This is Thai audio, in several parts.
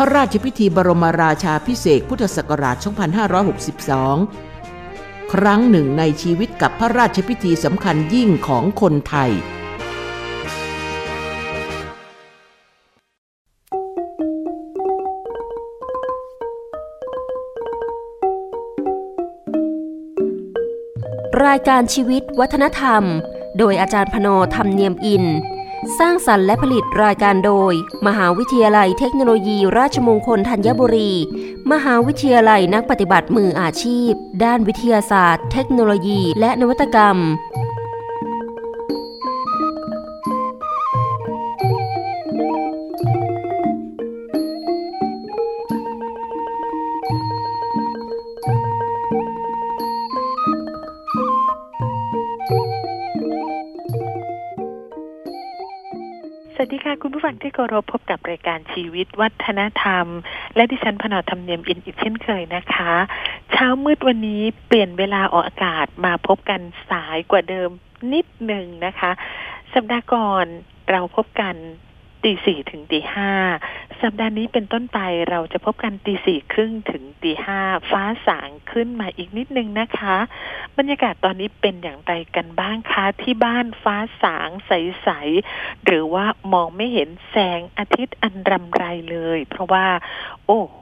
พระราชพิธีบรมราชาพิเศษพุทธศักราช 2562 ครั้งหนึ่งในชีวิตกับพระราชพิธีสำคัญยิ่งของคนไทยรายการชีวิตวัฒนธรรม โดยอาจารย์พโนธรรมเนียมอิน สร้างสรรค์และผลิตรายการโดย มหาวิทยาลัยเทคโนโลยี ราชมงคลธัญบุรี มหาวิทยาลัยนักปฏิบัติมืออาชีพ ด้านวิทยาศาสตร์ เทคโนโลยี และนวัตกรรม สวัสดีค่ะ คุณผู้ฟังที่เคารพพบกับรายการชีวิตวัฒนธรรม และดิฉันพนอธรรมเนียมอินอีกเช่นเคยนะคะ เช้ามืดวันนี้เปลี่ยนเวลาออกอากาศมาพบกันสายกว่าเดิมนิดหนึ่งนะคะ สัปดาห์ก่อนเราพบกันตีสี่ถึงตีห้า สัปดาห์นี้เป็นต้นไปเราจะพบกันตีสี่ครึ่งถึงตีห้าฟ้าสางขึ้นมาอีกนิดนึงนะคะ บรรยากาศตอนนี้เป็นอย่างไรกันบ้างคะที่บ้านฟ้าสางใสๆหรือว่ามองไม่เห็นแสงอาทิตย์อันรำไรเลย เพราะว่า โอ้โห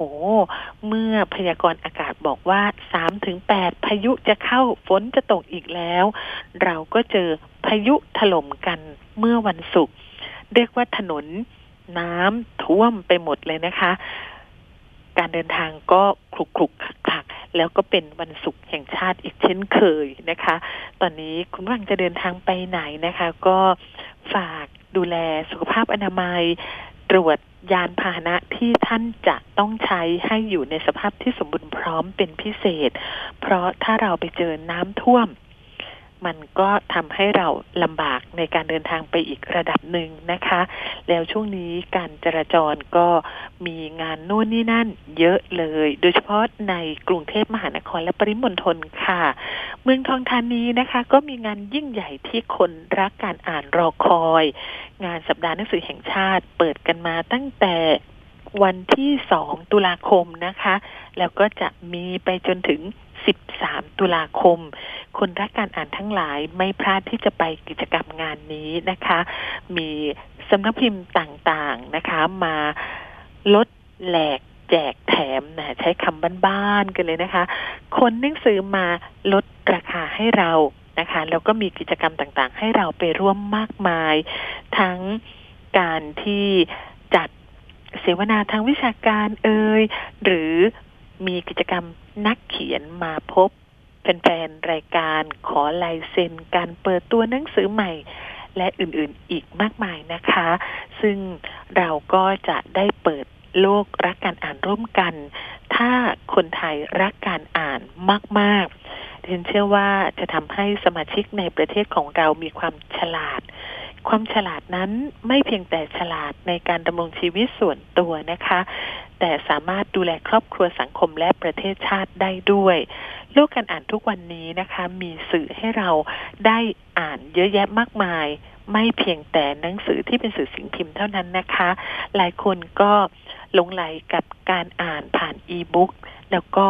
เมื่อพยากรณ์อากาศบอกว่าสามถึงแปดพายุจะเข้าฝนจะตกอีกแล้ว เราก็เจอพายุถล่มกันเมื่อวันศุกร์เรียกว่าถนน น้ำท่วมไปหมดเลยนะคะ การเดินทางก็คลุกคลุกคลักคลักแล้วก็เป็นวันศุกร์แห่งชาติอีกเช่นเคยนะคะ ตอนนี้คุณผู้ฟังจะเดินทางไปไหนนะคะ ก็ฝากดูแลสุขภาพอนามัย ตรวจยานพาหนะที่ท่านจะต้องใช้ให้อยู่ในสภาพที่สมบูรณ์พร้อมเป็นพิเศษ เพราะถ้าเราไปเจอน้ำท่วม มันก็ทำให้เราลำบากในการเดินทางไปอีกระดับหนึ่งนะคะ แล้วช่วงนี้การจราจรก็มีงานนู่นนี่นั่นเยอะเลย โดยเฉพาะในกรุงเทพมหานครและปริมณฑลค่ะ เมืองทองธานีนะคะ ก็มีงานยิ่งใหญ่ที่คนรักการอ่านรอคอย งานสัปดาห์หนังสือแห่งชาติเปิดกันมาตั้งแต่วันที่สองตุลาคมนะคะ แล้วก็จะมีไปจนถึง 13 ตุลาคม คนรักการอ่านทั้งหลายไม่พลาดที่จะไปกิจกรรมงานนี้นะคะ มีสำนักพิมพ์ต่างๆนะคะ มาลดแหลกแจกแถมนะใช้คำบ้านๆกันเลยนะคะ คนหนังสือมาลดราคาให้เรานะคะแล้วก็มีกิจกรรมต่างๆ ให้เราไปร่วมมากมาย ทั้งการที่จัดเสวนาทางวิชาการเอ่ยหรือมีกิจกรรม นักเขียนมาพบแฟนๆรายการขอลายเซ็นการเปิดตัวหนังสือใหม่ และอื่นๆอีกมากมายนะคะ ซึ่งเราก็จะได้เปิดโลกรักการอ่านร่วมกัน ถ้าคนไทยรักการอ่านมากๆเรนเชื่อว่าจะทำให้สมาชิกในประเทศของเรามีความฉลาด ความฉลาดนั้นไม่เพียงแต่ฉลาดในการดำรงชีวิตส่วนตัวนะคะ แต่สามารถดูแลครอบครัวสังคมและประเทศชาติได้ด้วย โลกการอ่านทุกวันนี้นะคะ มีสื่อให้เราได้อ่านเยอะแยะมากมาย ไม่เพียงแต่หนังสือที่เป็นสื่อสิ่งพิมพ์เท่านั้นนะคะ หลายคนก็หลงไหลกับการอ่านผ่านอีบุ๊กแล้วก็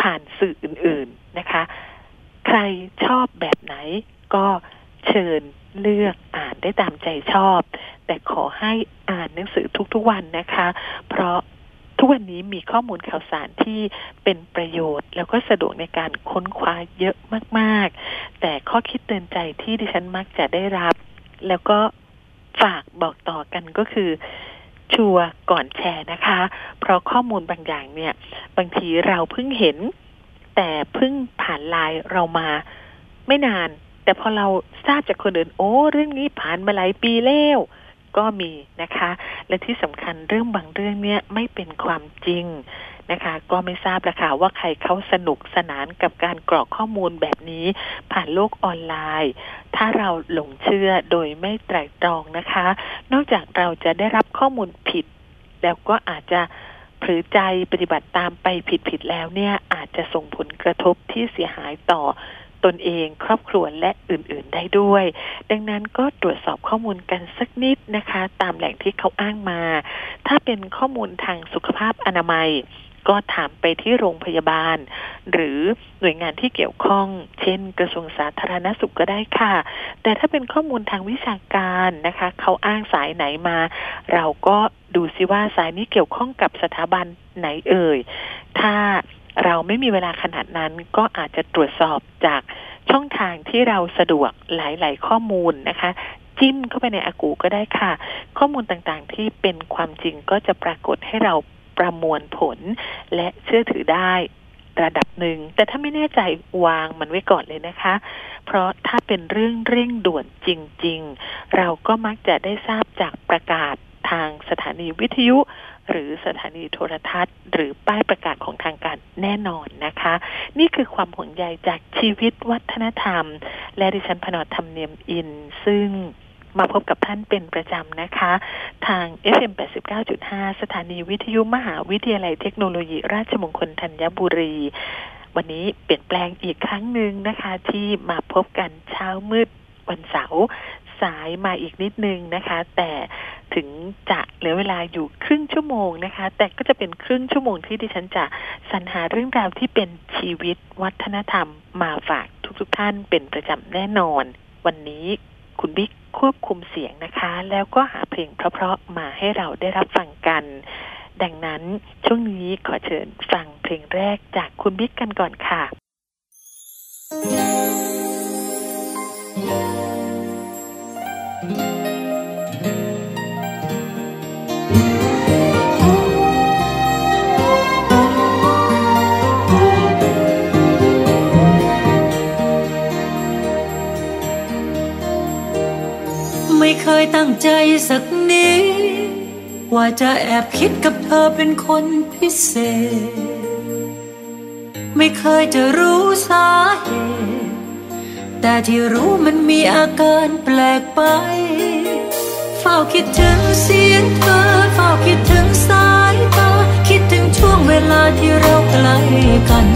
ผ่านสื่ออื่น ๆนะคะ ใครชอบแบบไหนก็เชิญ เลือกอ่านได้ตามใจชอบ แต่ขอให้อ่านหนังสือทุกๆวันนะคะ เพราะทุกวันนี้มีข้อมูลข่าวสารที่เป็นประโยชน์ แล้วก็สะดวกในการค้นคว้าเยอะมากๆ แต่ข้อคิดเตือนใจที่ดิฉันมักจะได้รับ แล้วก็ฝากบอกต่อกันก็คือชัวร์ก่อนแชร์นะคะ เพราะข้อมูลบางอย่างเนี่ย บางทีเราเพิ่งเห็น แต่เพิ่งผ่านไลน์เรามาไม่นาน แต่พอเราทราบจากคนอื่นโอ้ เรื่องนี้ผ่านมาหลายปีแล้วก็มีนะคะ และที่สำคัญเรื่องบางเรื่องเนี่ยไม่เป็นความจริงนะคะ ก็ไม่ทราบละค่ะว่าใครเขาสนุกสนานกับการกรอกข้อมูลแบบนี้ ผ่านโลกออนไลน์ ถ้าเราหลงเชื่อโดยไม่ไตร่ตรองนะคะ นอกจากเราจะได้รับข้อมูลผิด แล้วก็อาจจะผลอใจปฏิบัติตามไปผิดๆแล้วเนี่ยอาจจะส่งผลกระทบที่เสียหายต่อ ตนเองครอบครัวและอื่นๆได้ด้วย ดังนั้นก็ตรวจสอบข้อมูลกันสักนิดนะคะ ตามแหล่งที่เขาอ้างมา ถ้าเป็นข้อมูลทางสุขภาพอนามัย ก็ถามไปที่โรงพยาบาล หรือหน่วยงานที่เกี่ยวข้อง เช่น กระทรวงสาธารณสุขก็ได้ค่ะ แต่ถ้าเป็นข้อมูลทางวิชาการนะคะ เขาอ้างสายไหนมา เราก็ดูซิว่าสายนี้เกี่ยวข้องกับสถาบันไหนเอ่ย ถ้า เราไม่มีเวลาขนาดนั้นก็อาจจะตรวจสอบจากช่องทางที่เราสะดวกหลาย ๆ ข้อมูลนะคะ จิ้มเข้าไปในอากูก็ได้ค่ะ ข้อมูลต่างๆ ที่เป็นความจริงก็จะปรากฏให้เราประมวลผล และเชื่อถือได้ระดับหนึ่ง แต่ถ้าไม่แน่ใจวางมันไว้ก่อนเลยนะคะ เพราะถ้าเป็นเรื่องเร่งด่วนจริง ๆ เราก็มักจะได้ทราบจากประกาศทางสถานีวิทยุ หรือสถานีโทรทัศน์ หรือป้ายประกาศของทางการแน่นอนนะคะ นี่คือความห่วงใยจากชีวิตวัฒนธรรม และดิฉันพนอธรรมเนียมอิน ซึ่งมาพบกับท่านเป็นประจำนะคะ ทาง FM 89.5 สถานีวิทยุมหาวิทยาลัยเทคโนโลยี ราชมงคลธัญบุรี วันนี้เปลี่ยนแปลงอีกครั้งหนึ่งนะคะ ที่มาพบกันเช้ามืดวันเสาร์ สายมาอีกนิดนึงนะคะ แต่ถึงจะเหลือเวลาอยู่ครึ่งชั่วโมงนะคะ แต่ก็จะเป็นครึ่งชั่วโมงที่ดิฉันจะสรรหาเรื่องราวที่เป็นชีวิตวัฒนธรรมมาฝากทุกๆทท่านเป็นประจำแน่นอน วันนี้คุณบิ๊กควบคุมเสียงนะคะ แล้วก็หาเพลงเพราะๆมาให้เราได้รับฟังกัน ดังนั้นช่วงนี้ขอเชิญฟังเพลงแรกจากคุณบิ๊กกันก่อนค่ะ เคยตั้งใจสักนิดว่าจะแอบคิดกับเธอเป็นคนพิเศษ ไม่เคยจะรู้สาเหตุ แต่ที่รู้มันมีอาการแปลกไป เฝ้าคิดถึงเสียงเธอ เฝ้าคิดถึงสายตา คิดถึงช่วงเวลาที่เราใกล้กัน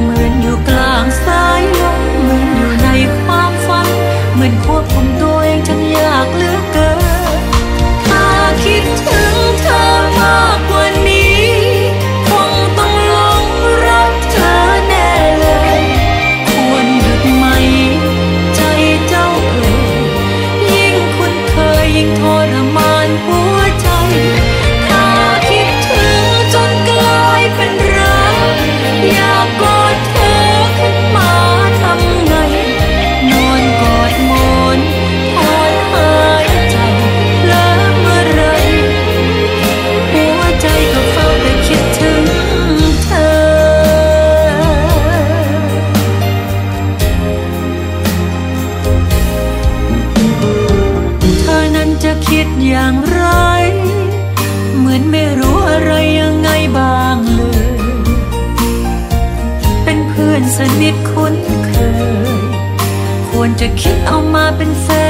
เหมือนอยู่กลางสายลมเหมือนอยู่ในความฝัน เหมือนควบคุมตัวากเหลือเกิน เอามาเป็นแฟ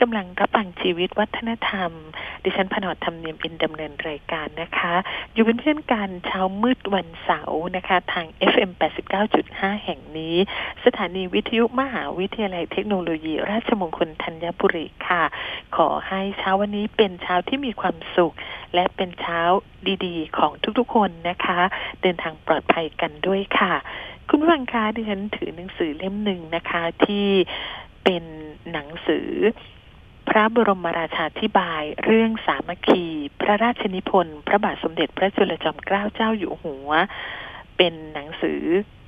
กำลังรับฟังชีวิตวัฒนธรรม ดิฉันพนอดธรรมเนียมอินดำเนินรายการนะคะ อยู่เป็นเพื่อนกันเช้ามืดวันเสาร์นะคะ ทาง FM 89.5 แห่งนี้ สถานีวิทยุมหาวิทยาลัยเทคโนโลยี ราชมงคลธัญบุรีค่ะ ขอให้เช้าวันนี้เป็นเช้าที่มีความสุข และเป็นเช้าดีๆ ของทุกๆคนนะคะ เดินทางปลอดภัยกันด้วยค่ะ คุณผู้ฟังคะดิฉันถือหนังสือเล่มหนึ่งนะคะที่เป็นหนังสือ พระบรมราชาธิบาย เรื่องสามัคคี พระราชนิพนธ์ พระบาทสมเด็จพระจุลจอมเกล้าเจ้าอยู่หัว เป็นหนังสือ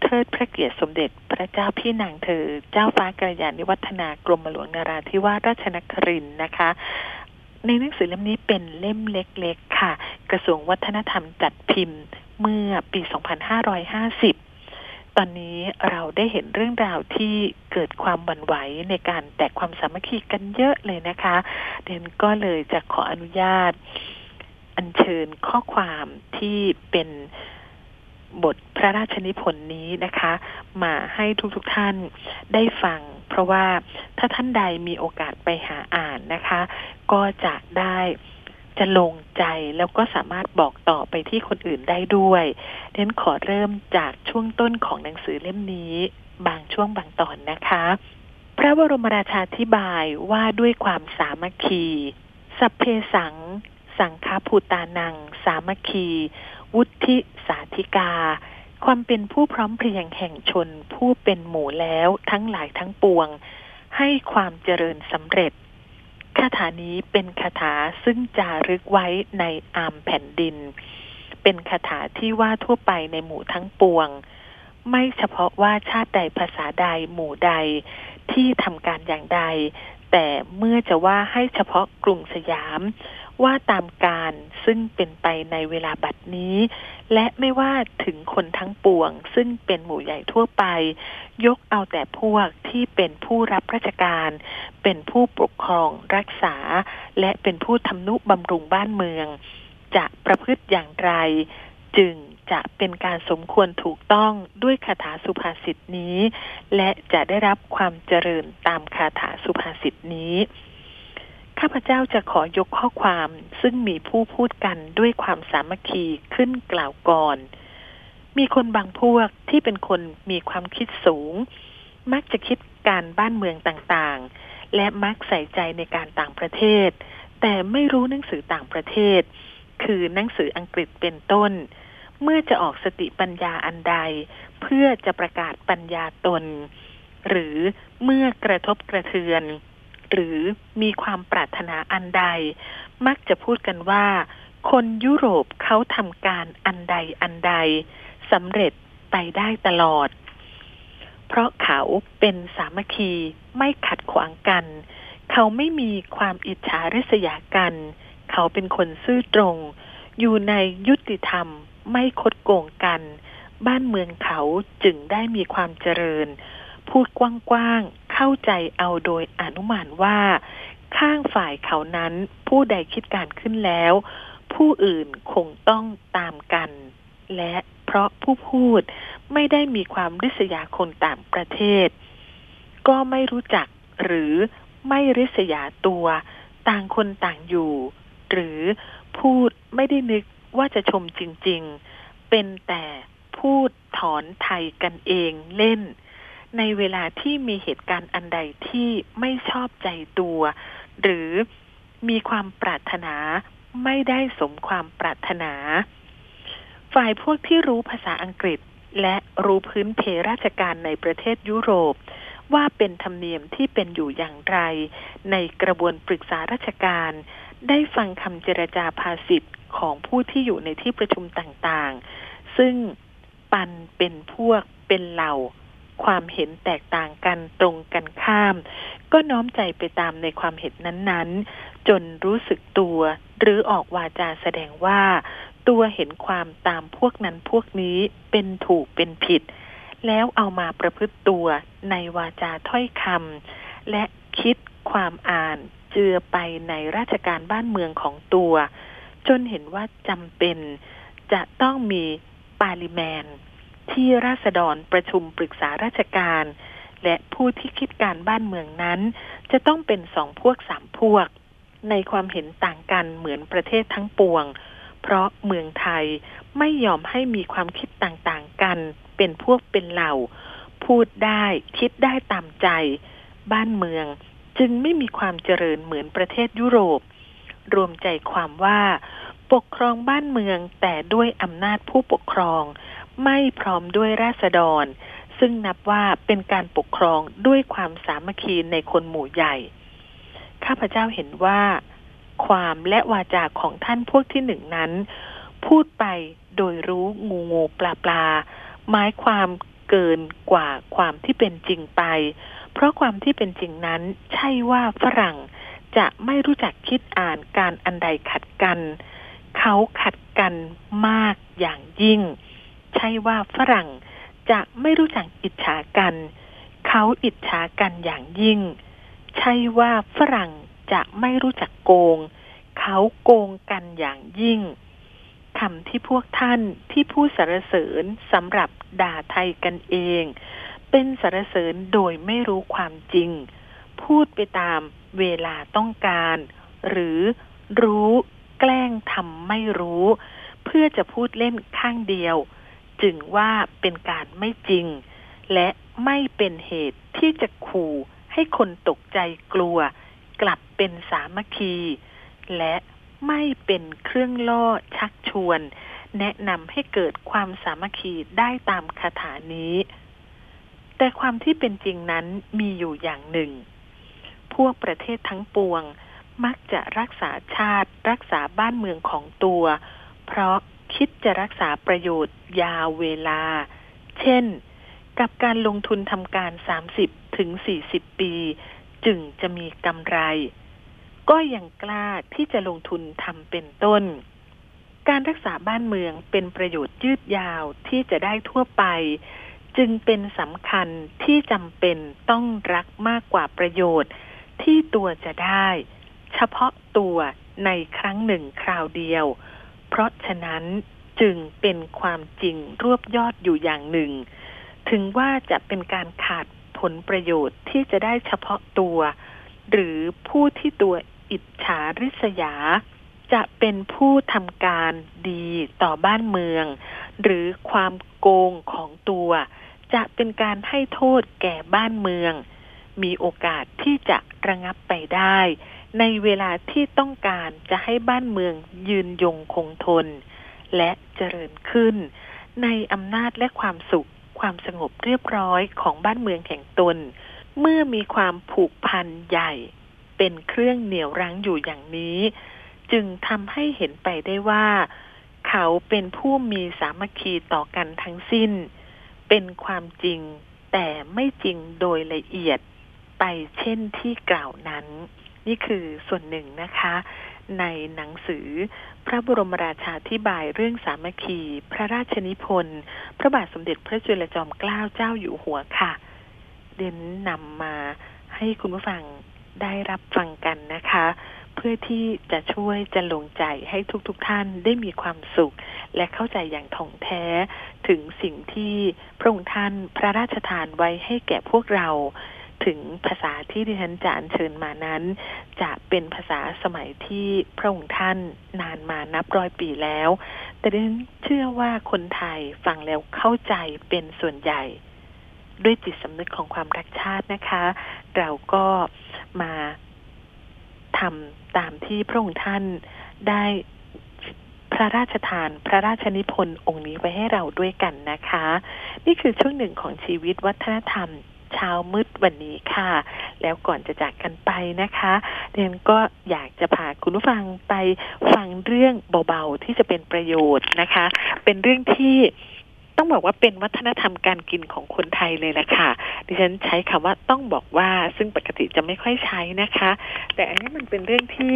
เทิดพระเกียรติสมเด็จพระเจ้าพี่นางเธอ เจ้าฟ้ากระยาณิวัฒนากรมหลวงนาราธิวาสราชนครินนะคะ ในหนังสือเล่มนี้เป็นเล่มเล็กๆค่ะ กระทรวงวัฒนธรรมจัดพิมพ์เมื่อปี 2550 ตอนนี้เราได้เห็นเรื่องราวที่เกิดความหวั่นไหวในการแตกความสามัคคีกันเยอะเลยนะคะเดนก็เลยจะขออนุญาต อัญเชิญข้อความที่เป็นบทพระราชนิพนธ์นี้นะคะ มาให้ทุกๆทท่านได้ฟัง เพราะว่าถ้าท่านใดมีโอกาสไปหาอ่านนะคะ ก็จะได้ จะลงใจแล้วก็สามารถบอกต่อไปที่คนอื่นได้ด้วยเน้นขอเริ่มจากช่วงต้นของหนังสือเล่มนี้ บางช่วงบางตอนนะคะ พระบรมราชาธิบายว่าด้วยความสามัคคี สัพเพสัง สังฆาภูตานัง สามัคคี วุฒิสาธิกา ความเป็นผู้พร้อมเพรียงแห่งชนผู้เป็นหมู่แล้วทั้งหลายทั้งปวง ให้ความเจริญสำเร็จ คาถานี้เป็นคาถาซึ่งจารึกไว้ในอามแผ่นดิน เป็นคาถาที่ว่าทั่วไปในหมู่ทั้งปวง ไม่เฉพาะว่าชาติใดภาษาใดหมู่ใดที่ทำการอย่างใด แต่เมื่อจะว่าให้เฉพาะกรุงสยาม ว่าตามการซึ่งเป็นไปในเวลาบัดนี้ และไม่ว่าถึงคนทั้งปวง ซึ่งเป็นหมู่ใหญ่ทั่วไป ยกเอาแต่พวกที่เป็นผู้รับราชการ เป็นผู้ปกครองรักษา และเป็นผู้ทำนุบำรุงบ้านเมือง จะประพฤติอย่างไร จึงจะเป็นการสมควรถูกต้องด้วยคาถาสุภาษิตนี้ และจะได้รับความเจริญตามคาถาสุภาษิตนี้ ข้าพเจ้าจะขอยกข้อความซึ่งมีผู้พูดกันด้วยความสามัคคีขึ้นกล่าวก่อน มีคนบางพวกที่เป็นคนมีความคิดสูง มักจะคิดการบ้านเมืองต่างๆ และมักใส่ใจในการต่างประเทศ แต่ไม่รู้หนังสือต่างประเทศ คือหนังสืออังกฤษเป็นต้น เมื่อจะออกสติปัญญาอันใด เพื่อจะประกาศปัญญาตน หรือเมื่อกระทบกระเทือน หรือมีความปรารถนาอันใด มักจะพูดกันว่า คนยุโรปเขาทำการอันใดอันใดสำเร็จไปได้ตลอด เพราะเขาเป็นสามัคคีไม่ขัดขวางกัน เขาไม่มีความอิจฉาริษยากัน เขาเป็นคนซื่อตรง อยู่ในยุติธรรมไม่คดโกงกัน บ้านเมืองเขาจึงได้มีความเจริญ พูดกว้าง เข้าใจเอาโดยอนุมานว่า ข้างฝ่ายเขานั้นผู้ใดคิดการขึ้นแล้ว ผู้อื่นคงต้องตามกัน และเพราะผู้พูดไม่ได้มีความริษยาคนต่างประเทศ ก็ไม่รู้จักหรือไม่ริษยาตัวต่างคนต่างอยู่ หรือพูดไม่ได้นึกว่าจะชมจริง ๆ เป็นแต่พูดถอนไทยกันเองเล่น ในเวลาที่มีเหตุการณ์อันใดที่ไม่ชอบใจตัว หรือมีความปรารถนาไม่ได้สมความปรารถนา ฝ่ายพวกที่รู้ภาษาอังกฤษและรู้พื้นเพราชการในประเทศยุโรป ว่าเป็นธรรมเนียมที่เป็นอยู่อย่างไร ในกระบวนปรึกษาราชการ ได้ฟังคำเจรจาภาษิตของผู้ที่อยู่ในที่ประชุมต่างๆ ซึ่งปันเป็นพวกเป็นเหล่า ความเห็นแตกต่างกันตรงกันข้าม ก็น้อมใจไปตามในความเห็นนั้นๆ จนรู้สึกตัว หรือออกวาจาแสดงว่า ตัวเห็นความตามพวกนั้นพวกนี้เป็นถูกเป็นผิด แล้วเอามาประพฤติตัวในวาจาถ้อยคำและคิดความอ่านเจือไปในราชการบ้านเมืองของตัว จนเห็นว่าจำเป็นจะต้องมีปาลิแมน ที่ราษฎรประชุมปรึกษาราชการ และผู้ที่คิดการบ้านเมืองนั้น จะต้องเป็นสองพวกสามพวก ในความเห็นต่างกันเหมือนประเทศทั้งปวง เพราะเมืองไทยไม่ยอมให้มีความคิดต่างๆกัน เป็นพวกเป็นเหล่า พูดได้คิดได้ตามใจ บ้านเมืองจึงไม่มีความเจริญเหมือนประเทศยุโรป รวมใจความว่า ปกครองบ้านเมืองแต่ด้วยอำนาจผู้ปกครอง ไม่พร้อมด้วยราษฎร ซึ่งนับว่าเป็นการปกครองด้วยความสามัคคีในคนหมู่ใหญ่ ข้าพเจ้าเห็นว่า ความและวาจาของท่านพวกที่หนึ่งนั้น พูดไปโดยรู้งูงูปลาปลาหมายความเกินกว่าความที่เป็นจริงไป เพราะความที่เป็นจริงนั้นใช่ว่าฝรั่งจะไม่รู้จักคิดอ่านการอันใดขัดกัน เขาขัดกันมากอย่างยิ่ง ใช่ว่าฝรั่งจะไม่รู้จักอิจฉากัน เขาอิจฉากันอย่างยิ่ง ใช่ว่าฝรั่งจะไม่รู้จักโกง เขาโกงกันอย่างยิ่งคำที่พวกท่านที่พูดสรรเสริญสำหรับด่าไทยกันเอง เป็นสรรเสริญโดยไม่รู้ความจริง พูดไปตามเวลาต้องการ หรือรู้แกล้งทำไม่รู้ เพื่อจะพูดเล่นข้างเดียว จึงว่าเป็นการไม่จริง และไม่เป็นเหตุที่จะขู่ให้คนตกใจกลัว กลับเป็นสามัคคี และไม่เป็นเครื่องล่อชักชวน แนะนำให้เกิดความสามัคคีได้ตามคาถานี้ แต่ความที่เป็นจริงนั้นมีอยู่อย่างหนึ่ง พวกประเทศทั้งปวง มักจะรักษาชาติรักษาบ้านเมืองของตัว เพราะ คิดจะรักษาประโยชน์ยาวเวลา เช่น กับการลงทุนทำการ 30 ถึง 40 ปี จึงจะมีกำไร ก็ยังกล้าที่จะลงทุนทำเป็นต้น การรักษาบ้านเมืองเป็นประโยชน์ยืดยาวที่จะได้ทั่วไป จึงเป็นสำคัญที่จำเป็นต้องรักมากกว่าประโยชน์ที่ตัวจะได้ เฉพาะตัวในครั้งหนึ่งคราวเดียว เพราะฉะนั้นจึงเป็นความจริงรวบยอดอยู่อย่างหนึ่ง ถึงว่าจะเป็นการขาดผลประโยชน์ที่จะได้เฉพาะตัว หรือผู้ที่ตัวอิจฉาริษยา จะเป็นผู้ทำการดีต่อบ้านเมือง หรือความโกงของตัว จะเป็นการให้โทษแก่บ้านเมือง มีโอกาสที่จะระงับไปได้ ในเวลาที่ต้องการจะให้บ้านเมืองยืนยงคงทน และเจริญขึ้น ในอำนาจและความสุข ความสงบเรียบร้อยของบ้านเมืองแห่งตน เมื่อมีความผูกพันใหญ่ เป็นเครื่องเหนี่ยวรั้งอยู่อย่างนี้ จึงทำให้เห็นไปได้ว่า เขาเป็นผู้มีสามัคคีต่อกันทั้งสิ้น เป็นความจริงแต่ไม่จริงโดยละเอียดไปเช่นที่กล่าวนั้น นี่คือส่วนหนึ่งนะคะ ในหนังสือพระบรมราชาธิบายเรื่องสามัคคี พระราชนิพนธ์พระบาทสมเด็จพระจุลจอมเกล้าเจ้าอยู่หัวค่ะ เดนนำมาให้คุณผู้ฟังได้รับฟังกันนะคะ เพื่อที่จะช่วยจะลงใจให้ทุกๆทท่านได้มีความสุข และเข้าใจอย่างถ่องแท้ถึงสิ่งที่พระองค์ท่านพระราชทานไว้ให้แก่พวกเรา ถึงภาษาที่ดิฉันจะอัญเชิญมานั้น จะเป็นภาษาสมัยที่พระองค์ท่านนานมานับร้อยปีแล้ว แต่ดิฉันเชื่อว่าคนไทยฟังแล้วเข้าใจเป็นส่วนใหญ่ ด้วยจิตสำนึกของความรักชาตินะคะ เราก็มาทำตามที่พระองค์ท่านได้พระราชทานพระราชนิพนธ์องค์นี้ไว้ให้เราด้วยกันนะคะ นี่คือช่วงหนึ่งของชีวิตวัฒนธรรม เช้ามืดวันนี้ค่ะ แล้วก่อนจะจากกันไปนะคะเรนก็อยากจะพาคุณผู้ฟังไปฟังเรื่องเบาๆที่จะเป็นประโยชน์นะคะ เป็นเรื่องที่ต้องบอกว่าเป็นวัฒนธรรมการกินของคนไทยเลยแหละค่ะ ดิฉันใช้คำว่าต้องบอกว่าซึ่งปกติจะไม่ค่อยใช้นะคะ แต่อันนี้มันเป็นเรื่องที่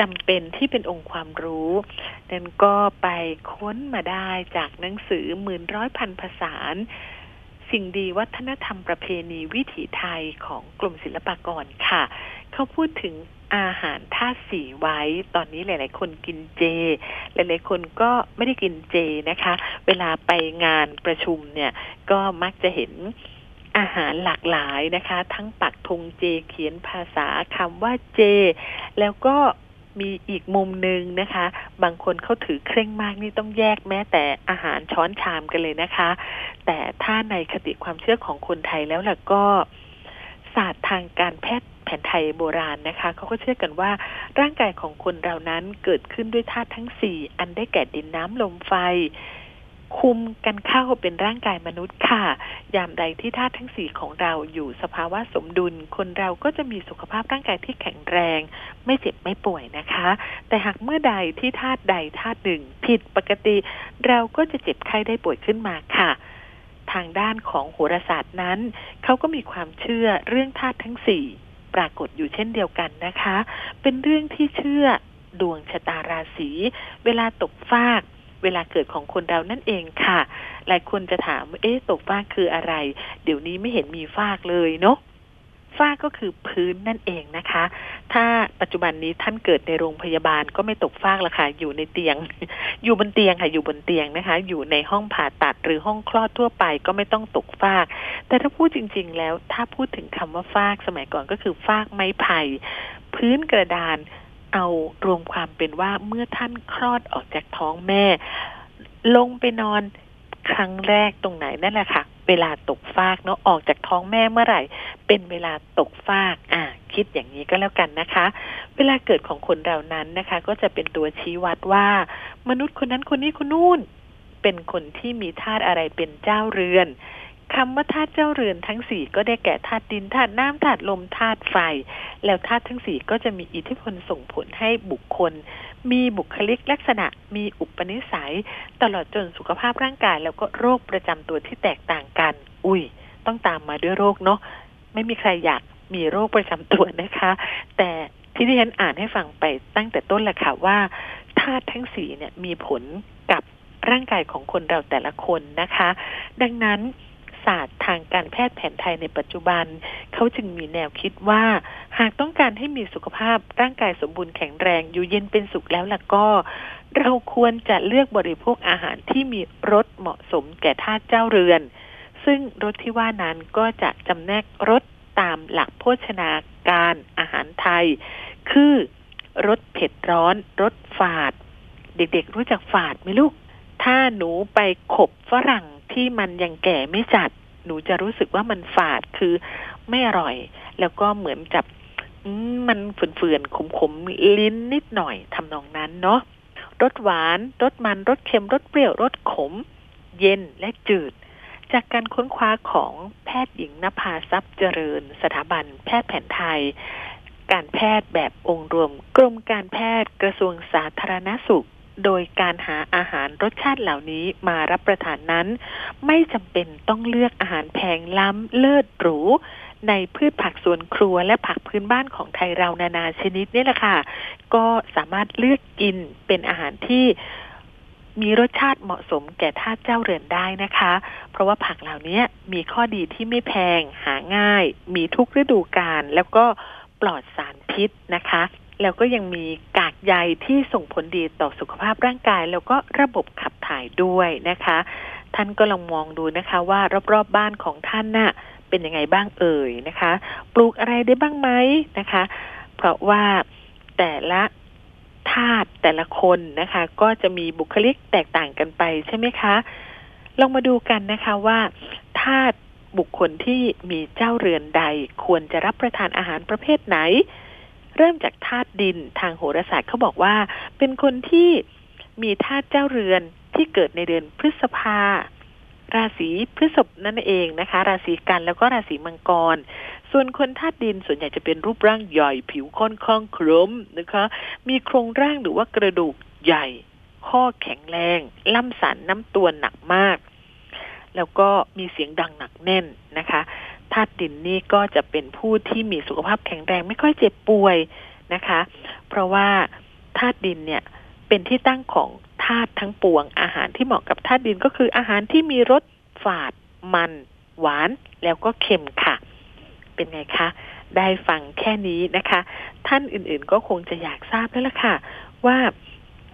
จำเป็นที่เป็นองค์ความรู้ดันก็ไปค้นมาได้จากหนังสือหมื่นร้อยพันภาษา สิ่งดีวัฒนธรรมประเพณีวิถีไทยของกลุ่มศิลปากรค่ะ เขาพูดถึงอาหารธาสีไว้ ตอนนี้หลาย ๆ คนกินเจ หลาย ๆ คนก็ไม่ได้กินเจนะคะ เวลาไปงานประชุมเนี่ย ก็มักจะเห็นอาหารหลากหลายนะคะ ทั้งปักธงเจเขียนภาษาคำว่าเจ แล้วก็ มีอีกมุมหนึ่งนะคะ บางคนเขาถือเคร่งมากนี่ต้องแยกแม้แต่อาหารช้อนชามกันเลยนะคะ แต่ถ้าในคติความเชื่อของคนไทยแล้วล่ะก็ศาสตร์ทางการแพทย์แผนไทยโบราณนะคะเขาก็เชื่อกันว่าร่างกายของคนเรานั้นเกิดขึ้นด้วยธาตุทั้งสี่อันได้แก่ดินน้ำลมไฟ คุมกันเข้าเป็นร่างกายมนุษย์ค่ะ ยามใดที่ธาตุทั้งสี่ของเราอยู่สภาวะสมดุล คนเราก็จะมีสุขภาพร่างกายที่แข็งแรง ไม่เจ็บไม่ป่วยนะคะ แต่หากเมื่อใดที่ธาตุใดธาตุหนึ่ง ผิดปกติ เราก็จะเจ็บไข้ได้ป่วยขึ้นมาค่ะ ทางด้านของโหราศาสตร์นั้น เขาก็มีความเชื่อเรื่องธาตุทั้งสี่ปรากฏอยู่เช่นเดียวกันนะคะ เป็นเรื่องที่เชื่อดวงชะตาราศี เวลาตกฟาก เวลาเกิดของคนเรานั่นเองค่ะ หลายคนจะถาม เอ๊ะตกฟากคืออะไร เดี๋ยวนี้ไม่เห็นมีฟากเลยเนาะฟากก็คือพื้นนั่นเองนะคะ ถ้าปัจจุบันนี้ท่านเกิดในโรงพยาบาลก็ไม่ตกฟากละค่ะ อยู่ในเตียง อยู่บนเตียงค่ะ อยู่บนเตียงนะคะ อยู่ในห้องผ่าตัดหรือห้องคลอดทั่วไปก็ไม่ต้องตกฟาก แต่ถ้าพูดจริง ๆ แล้ว ถ้าพูดถึงคำว่าฟากสมัยก่อนก็คือฟากไม้ไผ่ พื้นกระดาน เอารวมความเป็นว่าเมื่อท่านคลอดออกจากท้องแม่ ลงไปนอนครั้งแรกตรงไหนนั่นแหละค่ะ เวลาตกฟากเนาะออกจากท้องแม่เมื่อไหร่ เป็นเวลาตกฟากอ่าคิดอย่างนี้ก็แล้วกันนะคะ เวลาเกิดของคนเรานั้นนะคะ ก็จะเป็นตัวชี้วัดว่า มนุษย์คนนั้นคนนี้คนนู่นเป็นคนที่มีธาตุอะไรเป็นเจ้าเรือน คำว่าธาตุเจ้าเรือนทั้งสี่ก็ได้แก่ธาตุดินธาตุน้ำธาตุลมธาตุไฟ แล้วธาตุทั้งสี่ก็จะมีอิทธิพลส่งผลให้บุคคล มีบุคลิกลักษณะ มีอุปนิสัย ตลอดจนสุขภาพร่างกาย แล้วก็โรคประจำตัวที่แตกต่างกัน อุ้ย ต้องตามมาด้วยโรคเนาะไม่มีใครอยากมีโรคประจำตัวนะคะ แต่ที่ที่ฉันอ่านให้ฟังไปตั้งแต่ต้นแหละค่ะว่าธาตุทั้งสี่เนี่ยมีผลกับร่างกายของคนเราแต่ละคนนะคะ ดังนั้น ศาสตร์ทางการแพทย์แผนไทยในปัจจุบัน เขาจึงมีแนวคิดว่า หากต้องการให้มีสุขภาพร่างกายสมบูรณ์แข็งแรงอยู่เย็นเป็นสุขแล้วล่ะก็ เราควรจะเลือกบริโภคอาหารที่มีรสเหมาะสมแก่ธาตุเจ้าเรือน ซึ่งรสที่ว่านั้นก็จะจำแนกรสตามหลักโภชนาการอาหารไทย คือรสเผ็ดร้อนรสฝาด เด็กๆรู้จักฝาดไหมลูก ถ้าหนูไปขบฝรั่งที่มันยังแก่ไม่จัด หนูจะรู้สึกว่ามันฝาดคือไม่อร่อย แล้วก็เหมือนจับมันเฟื่อนๆขมๆลิ้นนิดหน่อยทำนองนั้นเนาะรสหวานรสมันรสเค็มรสเปรี้ยวรสขม เย็นและจืด จากการค้นคว้าของแพทย์หญิงนภาทรัพย์เจริญ สถาบันแพทย์แผนไทย การแพทย์แบบองค์รวม กรมการแพทย์กระทรวงสาธารณสุข โดยการหาอาหารรสชาติเหล่านี้มารับประทานนั้น ไม่จำเป็นต้องเลือกอาหารแพงล้ำเลิศหรูในพืชผักสวนครัวและผักพื้นบ้านของไทยเรานานาชนิดนี่แหละค่ะ ก็สามารถเลือกกินเป็นอาหารที่มีรสชาติเหมาะสมแก่ท่าเจ้าเรือนได้นะคะ เพราะว่าผักเหล่านี้มีข้อดีที่ไม่แพงหาง่าย มีทุกฤดูกาลแล้วก็ปลอดสารพิษนะคะ แล้วก็ยังมีกากใยที่ส่งผลดีต่อสุขภาพร่างกาย แล้วก็ระบบขับถ่ายด้วยนะคะ ท่านก็ลองมองดูนะคะว่ารอบๆบบ้านของท่านน่ะเป็นยังไงบ้างเอ่ยนะคะ ปลูกอะไรได้บ้างไหมนะคะ เพราะว่าแต่ละธาตุแต่ละคนนะคะ ก็จะมีบุคลิกแตกต่างกันไปใช่ไหมคะ ลองมาดูกันนะคะว่าธาตุบุคคลที่มีเจ้าเรือนใดควรจะรับประทานอาหารประเภทไหน เริ่มจากธาตุดินทางโหราศาสตร์เขาบอกว่า เป็นคนที่มีธาตุเจ้าเรือนที่เกิดในเดือนพฤษภา ราศีพฤษภนั่นเองนะคะ ราศีกันแล้วก็ราศีมังกร ส่วนคนธาตุดินส่วนใหญ่จะเป็นรูปร่างใหญ่ผิวค่อนข้างคล้มนะคะ มีโครงร่างหรือว่ากระดูกใหญ่ ข้อแข็งแรง ล่ำสันน้ำตัวหนักมาก แล้วก็มีเสียงดังหนักแน่นนะคะ ธาตุดินนี่ก็จะเป็นผู้ที่มีสุขภาพแข็งแรงไม่ค่อยเจ็บป่วยนะคะ เพราะว่าธาตุดินเนี่ยเป็นที่ตั้งของธาตุทั้งปวง อาหารที่เหมาะกับธาตุดินก็คืออาหารที่มีรสฝาด มัน หวานแล้วก็เค็มค่ะ เป็นไงคะ ได้ฟังแค่นี้นะคะ ท่านอื่นๆก็คงจะอยากทราบแล้วล่ะค่ะ ว่า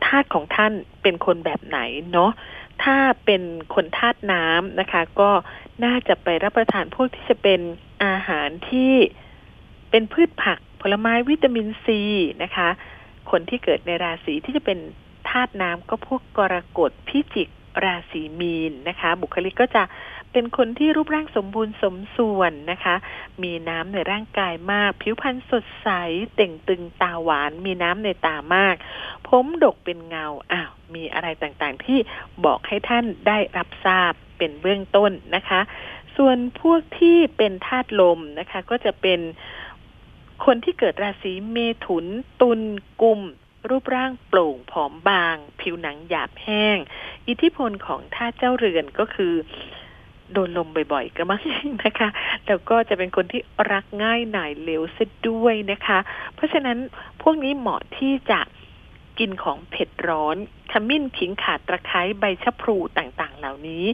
ธาตุของท่านเป็นคนแบบไหนเนาะ ถ้าเป็นคนธาตุน้ำนะคะ ก็น่าจะไปรับประทานพวกที่จะเป็นอาหารที่เป็นพืชผักผลไม้วิตามินซีนะคะ คนที่เกิดในราศีที่จะเป็นธาตุน้ำก็พวกกรกฎพิจิกราศีมีนนะคะ บุคลิกก็จะ เป็นคนที่รูปร่างสมบูรณ์สมส่วนนะคะ มีน้ำในร่างกายมาก ผิวพรรณสดใสเต่งตึงตาหวาน มีน้ำในตามาก ผมดกเป็นเงาอ้าวมีอะไรต่างๆ ที่บอกให้ท่านได้รับทราบเป็นเบื้องต้นนะคะ ส่วนพวกที่เป็นธาตุลมนะคะ ก็จะเป็นคนที่เกิดราศีเมถุน ตุลกุมรูปร่างโปร่งผอมบาง ผิวหนังหยาบแห้ง อิทธิพลของธาตุเจ้าเรือนก็คือ โดนลมบ่อยๆก็มั้งนะคะแล้วก็จะเป็นคนที่รักง่ายหน่ายเหลวซะด้วยนะคะ เพราะฉะนั้นพวกนี้เหมาะที่จะกินของเผ็ดร้อน ขมิ้นขิงขาดตะไคร้ใบชะพลูต่างๆ เหล่านี้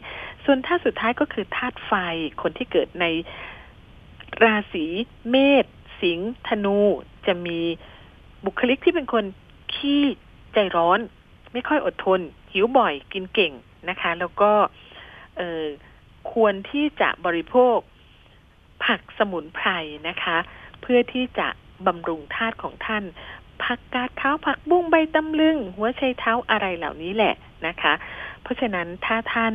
ส่วนธาสุดท้ายก็คือธาตุไฟ คนที่เกิดในราศีเมษสิงห์ธนู จะมีบุคลิกที่เป็นคนขี้ใจร้อน ไม่ค่อยอดทน หิวบ่อยกินเก่งนะคะ แล้วก็ เออ ควรที่จะบริโภคผักสมุนไพรนะคะ เพื่อที่จะบำรุงธาตุของท่าน ผักกาดขาวผักบุ้งใบตำลึง หัวไชเท้าอะไรเหล่านี้แหละนะคะ เพราะฉะนั้นถ้าท่าน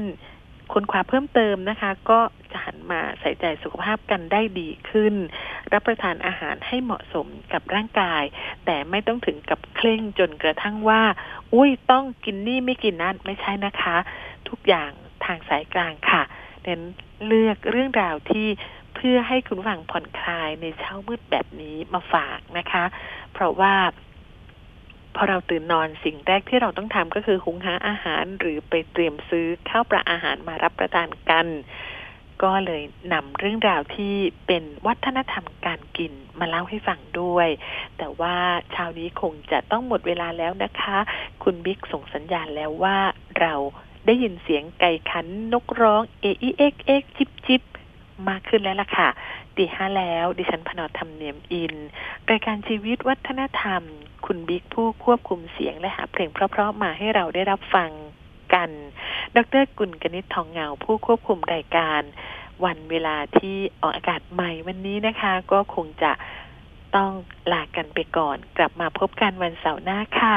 ค้นคว้าเพิ่มเติมนะคะ ก็จะหันมาใส่ใจสุขภาพกันได้ดีขึ้น รับประทานอาหารให้เหมาะสมกับร่างกาย แต่ไม่ต้องถึงกับเคร่งจนกระทั่งว่า อุ้ยต้องกินนี่ไม่กินนั่นไม่ใช่นะคะ ทุกอย่างทางสายกลางค่ะ เน้นเลือกเรื่องราวที่เพื่อให้คุณฟังผ่อนคลายในเช้ามืดแบบนี้มาฝากนะคะ เพราะว่าพอเราตื่นนอนสิ่งแรกที่เราต้องทำก็คือหุงหาอาหารหรือไปเตรียมซื้อข้าวปลาอาหารมารับประทานกัน ก็เลยนำเรื่องราวที่เป็นวัฒนธรรมการกินมาเล่าให้ฟังด้วย แต่ว่าเช้านี้คงจะต้องหมดเวลาแล้วนะคะ คุณบิ๊กส่งสัญญาณแล้วว่าเรา ได้ยินเสียงไก่ขันนกร้องเอ้กอี๊เอ้กเอ้กจิ๊บจิ๊บมากขึ้นแล้วล่ะค่ะตีห้าแล้ว ดิฉันพนอธรรมเนียมอิน รายการชีวิตวัฒนธรรม คุณบิ๊กผู้ควบคุมเสียงและหาเพลงเพราะๆมาให้เราได้รับฟังกัน ดรกุลกนิษฐ์ทองเงาผู้ควบคุมรายการ วันเวลาที่ออกอากาศใหม่วันนี้นะคะ ก็คงจะต้องลากันไปก่อน กลับมาพบกันวันเสาร์หน้าค่ะ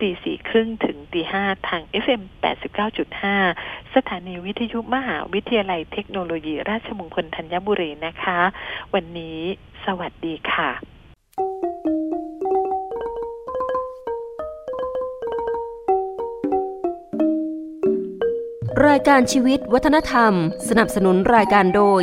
ตีสี่ครึ่งถึงตีห้าทาง FM 89.5 สถานีวิทยุมหาวิทยาลัยเทคโนโลยีราชมงคลธัญบุรีนะคะ วันนี้สวัสดีค่ะรายการชีวิตวัฒนธรรม สนับสนุนรายการโดย